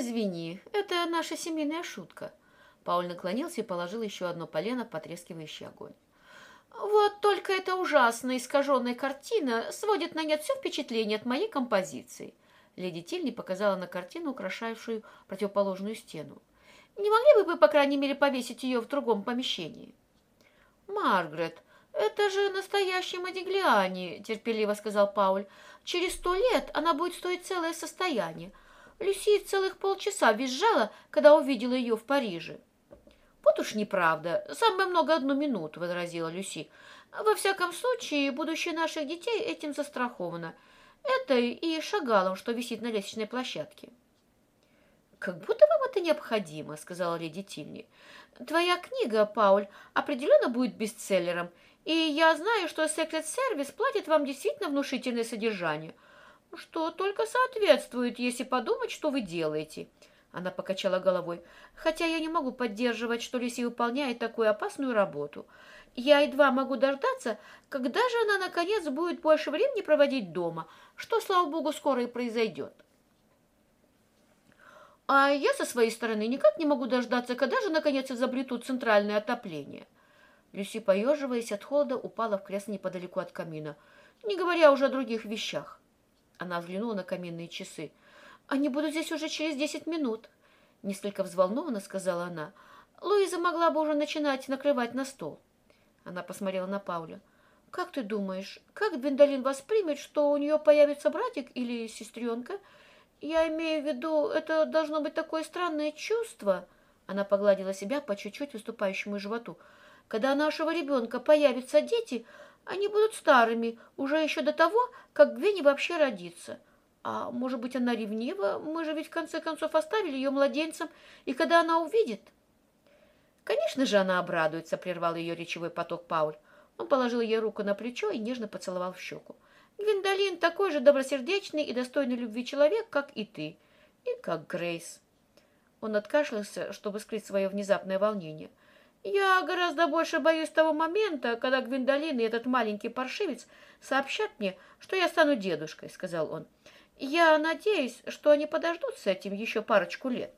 Извини, это наша семейная шутка. Пауль наклонился и положил еще одно полено в потрескивающий огонь. Вот только эта ужасная искаженная картина сводит на нет все впечатление от моей композиции. Леди Тильни показала на картину, украшавшую противоположную стену. Не могли бы вы, по крайней мере, повесить ее в другом помещении? Маргарет, это же настоящий Модиглиани, терпеливо сказал Пауль. Через сто лет она будет стоить целое состояние. Люси целых полчаса визжала, когда увидела ее в Париже. «Вот уж неправда. Самое много одну минуту», — возразила Люси. «Во всяком случае, будущее наших детей этим застраховано. Это и шагалом, что висит на лестничной площадке». «Как будто вам это необходимо», — сказала леди Тильни. «Твоя книга, Пауль, определенно будет бестселлером, и я знаю, что секрет-сервис платит вам действительно внушительное содержание, что только соответствует, если подумать, что вы делаете». Она покачала головой. «Хотя я не могу поддерживать, что Люси выполняет такую опасную работу. Я едва могу дождаться, когда же она, наконец, будет больше времени проводить дома, что, слава богу, скоро и произойдет». «А я со своей стороны никак не могу дождаться, когда же, наконец, изобретут центральное отопление». Люси, поеживаясь от холода, упала в кресло неподалеку от камина, не говоря уже о других вещах. Она взглянула на каминные часы. «Они будут здесь уже через десять минут», — несколько взволнованно сказала она. «Луиза могла бы уже начинать накрывать на стол». Она посмотрела на Пауля. «Как ты думаешь, как Гвиндолин воспримет, что у нее появится братик или сестренка? Я имею в виду, это должно быть такое странное чувство». Она погладила себя по чуть-чуть выступающему животу. «Когда у нашего ребенка появятся дети, они будут старыми уже еще до того, как Гвенни вообще родится». А может быть, она ревнива? Мы же ведь в конце концов оставили ее младенцем, и когда она увидит... Конечно же, она обрадуется, прервал ее речевой поток Пауль. Он положил ей руку на плечо и нежно поцеловал в щеку. Гвиндолин такой же добросердечный и достойный любви человек, как и ты, и как Грейс. Он откашлялся, чтобы скрыть свое внезапное волнение. Я гораздо больше боюсь того момента, когда Гвиндолин и этот маленький паршивец сообщат мне, что я стану дедушкой, сказал он. Я надеюсь, что они подождут с этим еще парочку лет.